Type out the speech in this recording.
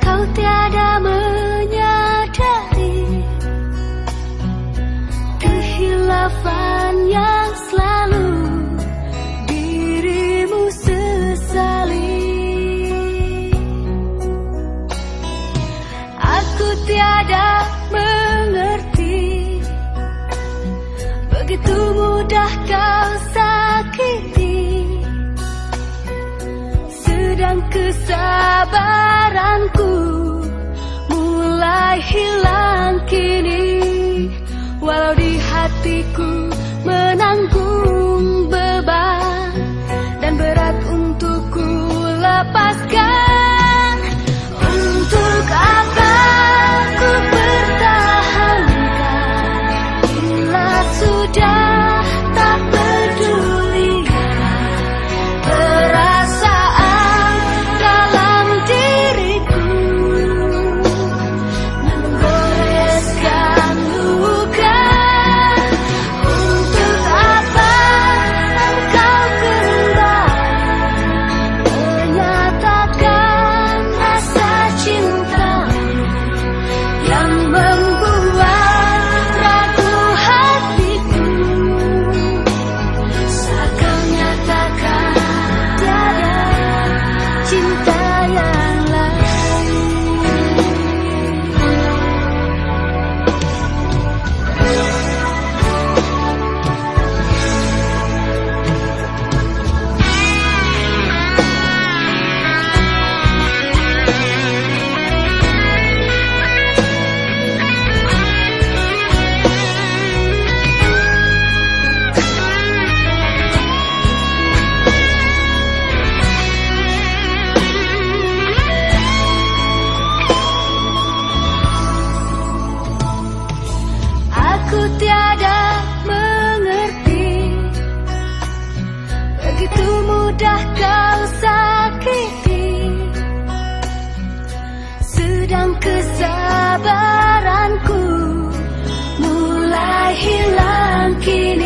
kau tiada mengerti kesabaranku mulai hilang kini walau di hatiku tiada mengerti. Begitu mudah kau sakiti. Sedang kesabaranku mulai hilang kini.